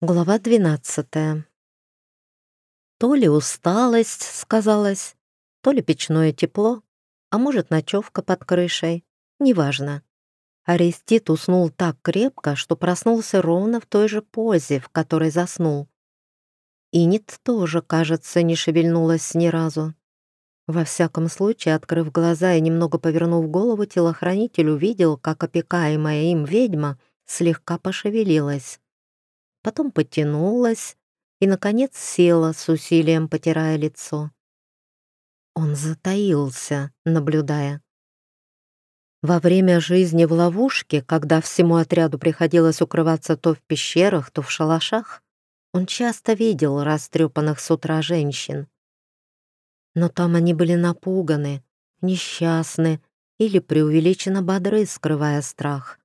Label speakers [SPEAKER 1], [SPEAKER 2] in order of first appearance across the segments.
[SPEAKER 1] Глава двенадцатая. То ли усталость сказалась, то ли печное тепло, а может, ночевка под крышей, неважно. Арестит уснул так крепко, что проснулся ровно в той же позе, в которой заснул. Инит тоже, кажется, не шевельнулась ни разу. Во всяком случае, открыв глаза и немного повернув голову, телохранитель увидел, как опекаемая им ведьма слегка пошевелилась потом потянулась и, наконец, села с усилием, потирая лицо. Он затаился, наблюдая. Во время жизни в ловушке, когда всему отряду приходилось укрываться то в пещерах, то в шалашах, он часто видел растрепанных с утра женщин. Но там они были напуганы, несчастны или преувеличенно бодры, скрывая страх.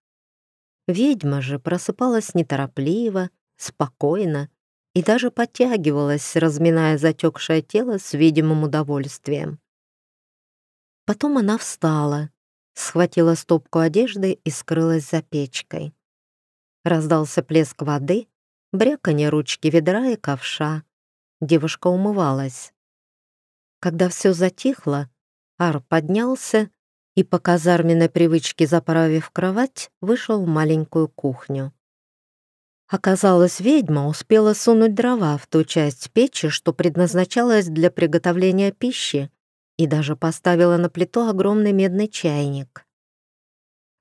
[SPEAKER 1] Ведьма же просыпалась неторопливо, спокойно и даже подтягивалась, разминая затекшее тело с видимым удовольствием. Потом она встала, схватила стопку одежды и скрылась за печкой. Раздался плеск воды, бряканье ручки ведра и ковша. Девушка умывалась. Когда все затихло, Ар поднялся и, по казарменной привычке заправив кровать, вышел в маленькую кухню. Оказалось, ведьма успела сунуть дрова в ту часть печи, что предназначалась для приготовления пищи, и даже поставила на плиту огромный медный чайник.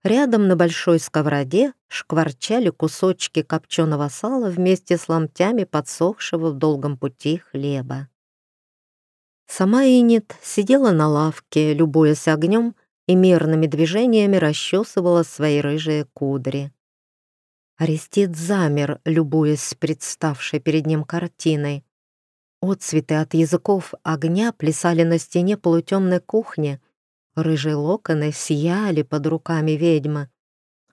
[SPEAKER 1] Рядом на большой сковороде шкварчали кусочки копченого сала вместе с ломтями подсохшего в долгом пути хлеба. Сама Инит сидела на лавке, любуясь огнем, и мерными движениями расчесывала свои рыжие кудри. Арестит замер, любуясь представшей перед ним картиной. Отцветы от языков огня плясали на стене полутемной кухни, рыжие локоны сияли под руками ведьмы,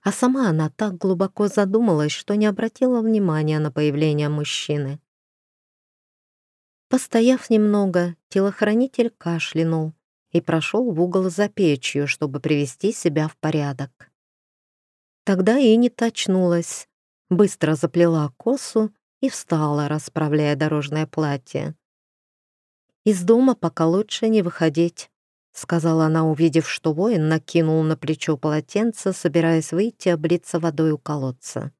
[SPEAKER 1] а сама она так глубоко задумалась, что не обратила внимания на появление мужчины. Постояв немного, телохранитель кашлянул и прошел в угол за печью, чтобы привести себя в порядок. Тогда и не очнулась, быстро заплела косу и встала, расправляя дорожное платье. «Из дома пока лучше не выходить», — сказала она, увидев, что воин накинул на плечо полотенце, собираясь выйти облиться водой у колодца.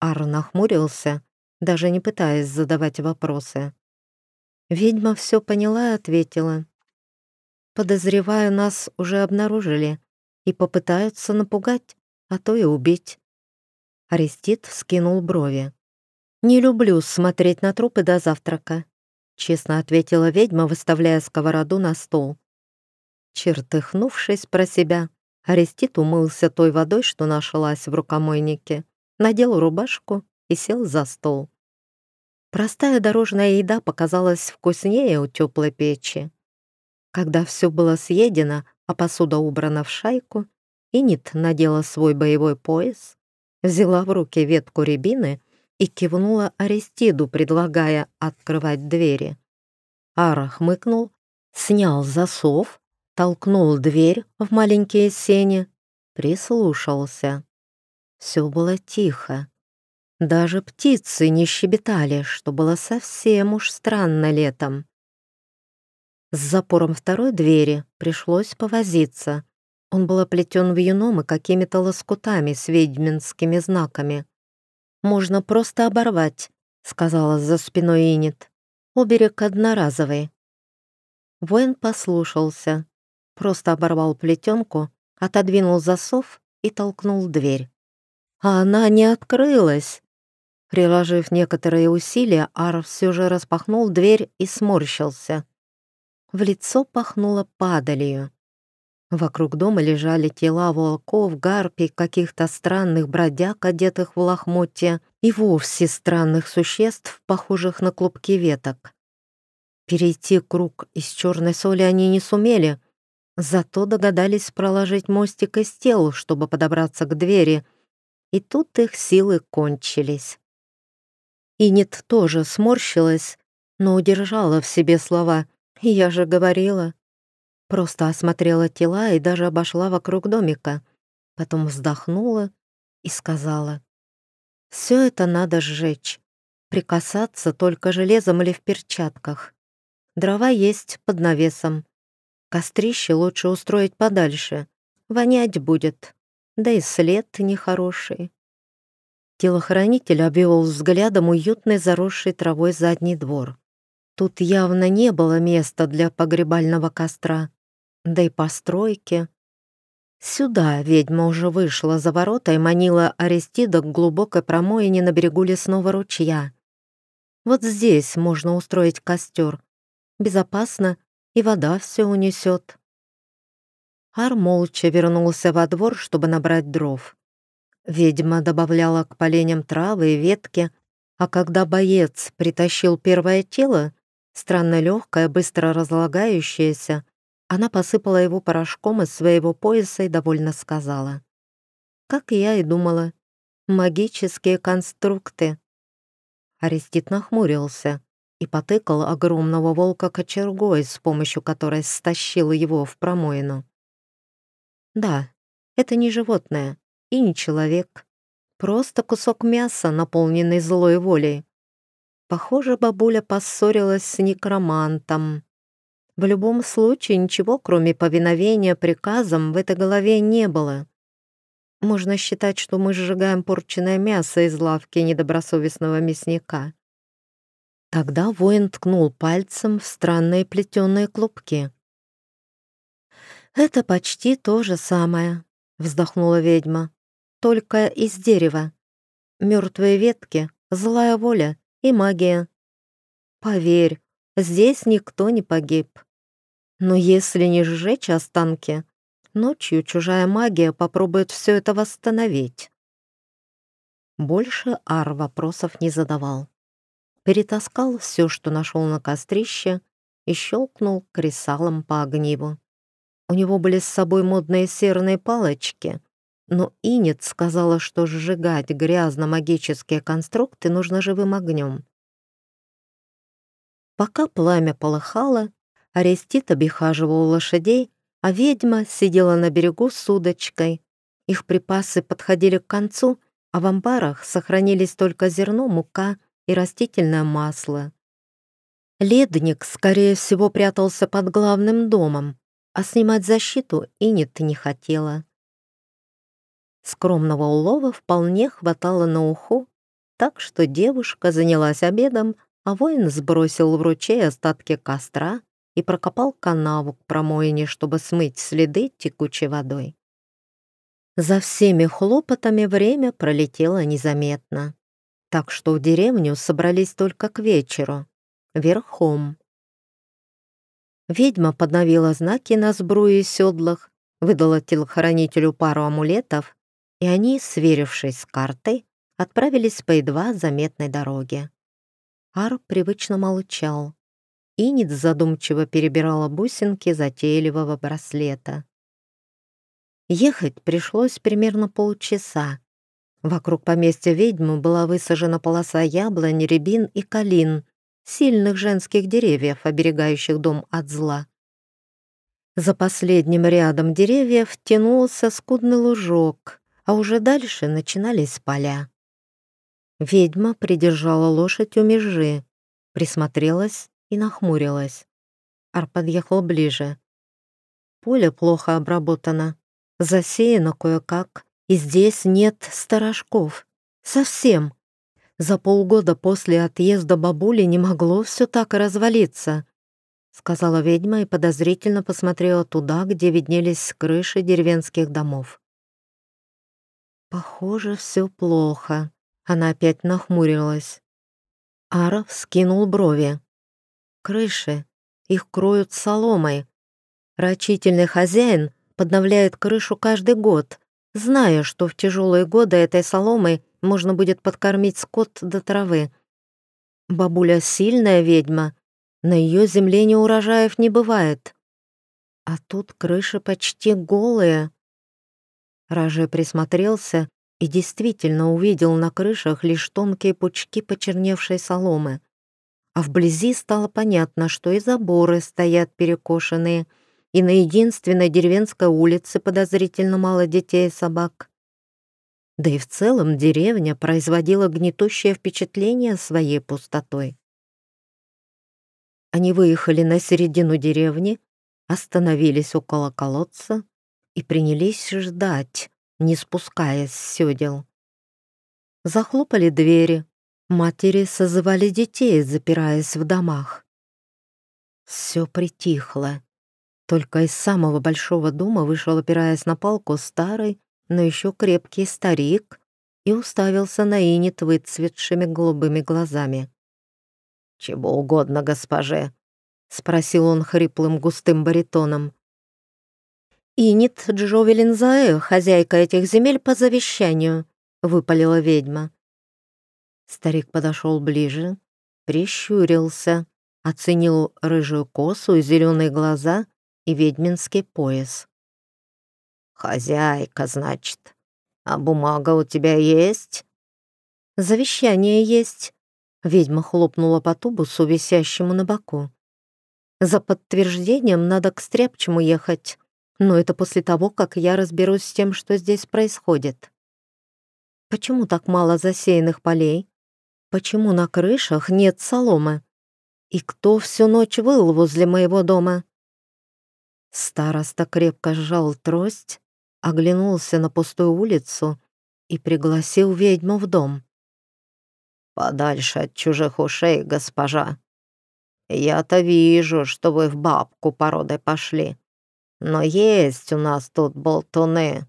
[SPEAKER 1] Ар нахмурился, даже не пытаясь задавать вопросы. Ведьма все поняла и ответила. «Подозреваю, нас уже обнаружили и попытаются напугать а то и убить. Арестит вскинул брови. «Не люблю смотреть на трупы до завтрака», — честно ответила ведьма, выставляя сковороду на стол. Чертыхнувшись про себя, Арестит умылся той водой, что нашлась в рукомойнике, надел рубашку и сел за стол. Простая дорожная еда показалась вкуснее у теплой печи. Когда все было съедено, а посуда убрана в шайку, Инит надела свой боевой пояс, взяла в руки ветку рябины и кивнула Аристиду, предлагая открывать двери. Ара хмыкнул, снял засов, толкнул дверь в маленькие сени, прислушался. Все было тихо. Даже птицы не щебетали, что было совсем уж странно летом. С запором второй двери пришлось повозиться. Он был оплетен вьюном и какими-то лоскутами с ведьминскими знаками. «Можно просто оборвать», — сказала за спиной Инет. «Оберег одноразовый». Воин послушался, просто оборвал плетенку, отодвинул засов и толкнул дверь. А она не открылась. Приложив некоторые усилия, Ар все же распахнул дверь и сморщился. В лицо пахнуло падалью. Вокруг дома лежали тела волков, гарпий, каких-то странных бродяг, одетых в лохмотья, и вовсе странных существ, похожих на клубки веток. Перейти круг из черной соли они не сумели, зато догадались проложить мостик из тел, чтобы подобраться к двери, и тут их силы кончились. Инет тоже сморщилась, но удержала в себе слова «Я же говорила». Просто осмотрела тела и даже обошла вокруг домика. Потом вздохнула и сказала. Все это надо сжечь. Прикасаться только железом или в перчатках. Дрова есть под навесом. Кострище лучше устроить подальше. Вонять будет. Да и след нехороший. Телохранитель обвел взглядом уютный заросший травой задний двор. Тут явно не было места для погребального костра, да и постройки. Сюда ведьма уже вышла за ворота и манила Аристида к глубокой промоине на берегу лесного ручья. Вот здесь можно устроить костер. Безопасно, и вода все унесет. Ар молча вернулся во двор, чтобы набрать дров. Ведьма добавляла к поленям травы и ветки, а когда боец притащил первое тело, странно легкое, быстро разлагающееся, она посыпала его порошком из своего пояса и довольно сказала. «Как я и думала, магические конструкты». Арестит нахмурился и потыкал огромного волка кочергой, с помощью которой стащил его в промоину. «Да, это не животное и не человек, просто кусок мяса, наполненный злой волей. Похоже, бабуля поссорилась с некромантом. В любом случае ничего, кроме повиновения приказам, в этой голове не было. Можно считать, что мы сжигаем порченное мясо из лавки недобросовестного мясника. Тогда воин ткнул пальцем в странные плетеные клубки. «Это почти то же самое», — вздохнула ведьма, «только из дерева. Мертвые ветки, злая воля и магия. Поверь, здесь никто не погиб. Но если не сжечь останки, ночью чужая магия попробует все это восстановить. Больше Ар вопросов не задавал. Перетаскал все, что нашел на кострище, и щелкнул кресалом по огниву. У него были с собой модные серные палочки, но Инет сказала, что сжигать грязно-магические конструкты нужно живым огнем. Пока пламя полыхало, Арестит обихаживал лошадей, а ведьма сидела на берегу с удочкой. Их припасы подходили к концу, а в амбарах сохранились только зерно, мука и растительное масло. Ледник, скорее всего, прятался под главным домом, а снимать защиту Инет не хотела. Скромного улова вполне хватало на уху, так что девушка занялась обедом, а воин сбросил в ручей остатки костра и прокопал канаву к промоине, чтобы смыть следы текучей водой. За всеми хлопотами время пролетело незаметно, так что в деревню собрались только к вечеру, верхом. Ведьма подновила знаки на сбруе и седлах, выдала телохранителю пару амулетов, и они, сверившись с картой, отправились по едва заметной дороге. Ар привычно молчал. Инит задумчиво перебирала бусинки затейливого браслета. Ехать пришлось примерно полчаса. Вокруг поместья ведьмы была высажена полоса яблонь, рябин и калин, сильных женских деревьев, оберегающих дом от зла. За последним рядом деревьев тянулся скудный лужок, а уже дальше начинались поля. Ведьма придержала лошадь у межи, присмотрелась и нахмурилась. Ар подъехал ближе. Поле плохо обработано, засеяно кое-как, и здесь нет сторожков. Совсем. За полгода после отъезда бабули не могло все так развалиться, сказала ведьма и подозрительно посмотрела туда, где виднелись крыши деревенских домов. Похоже, все плохо. Она опять нахмурилась. Ара вскинул брови крыши. Их кроют соломой. Рачительный хозяин подновляет крышу каждый год, зная, что в тяжелые годы этой соломой можно будет подкормить скот до травы. Бабуля сильная ведьма, на ее земле не урожаев не бывает. А тут крыши почти голые. Раже присмотрелся и действительно увидел на крышах лишь тонкие пучки почерневшей соломы а вблизи стало понятно, что и заборы стоят перекошенные, и на единственной деревенской улице подозрительно мало детей и собак. Да и в целом деревня производила гнетущее впечатление своей пустотой. Они выехали на середину деревни, остановились около колодца и принялись ждать, не спускаясь с сёдел. Захлопали двери, матери созывали детей, запираясь в домах. Все притихло. Только из самого большого дома вышел, опираясь на палку, старый, но еще крепкий старик и уставился на Инет выцветшими голубыми глазами. «Чего угодно, госпоже», — спросил он хриплым густым баритоном. «Инит Джовелинзаэ, хозяйка этих земель по завещанию», — выпалила ведьма. Старик подошел ближе, прищурился, оценил рыжую косу и зеленые глаза и ведьминский пояс. «Хозяйка, значит. А бумага у тебя есть?» «Завещание есть», — ведьма хлопнула по тубусу, висящему на боку. «За подтверждением надо к Стряпчему ехать, но это после того, как я разберусь с тем, что здесь происходит. Почему так мало засеянных полей? Почему на крышах нет соломы? И кто всю ночь выл возле моего дома?» Староста крепко сжал трость, оглянулся на пустую улицу и пригласил ведьму в дом. «Подальше от чужих ушей, госпожа. Я-то вижу, что вы в бабку породой пошли. Но есть у нас тут болтуны».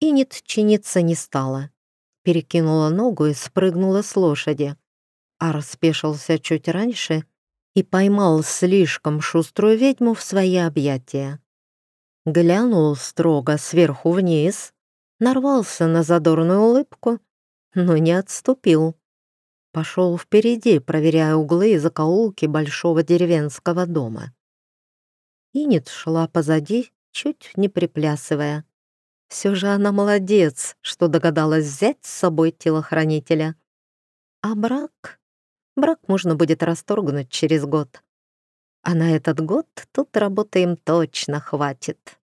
[SPEAKER 1] Инит чиниться не стала. Перекинула ногу и спрыгнула с лошади. Ар спешился чуть раньше и поймал слишком шуструю ведьму в свои объятия. Глянул строго сверху вниз, нарвался на задорную улыбку, но не отступил. Пошел впереди, проверяя углы и закоулки большого деревенского дома. Инет шла позади, чуть не приплясывая. Все же она молодец, что догадалась взять с собой телохранителя. А брак? Брак можно будет расторгнуть через год. А на этот год тут работы им точно хватит.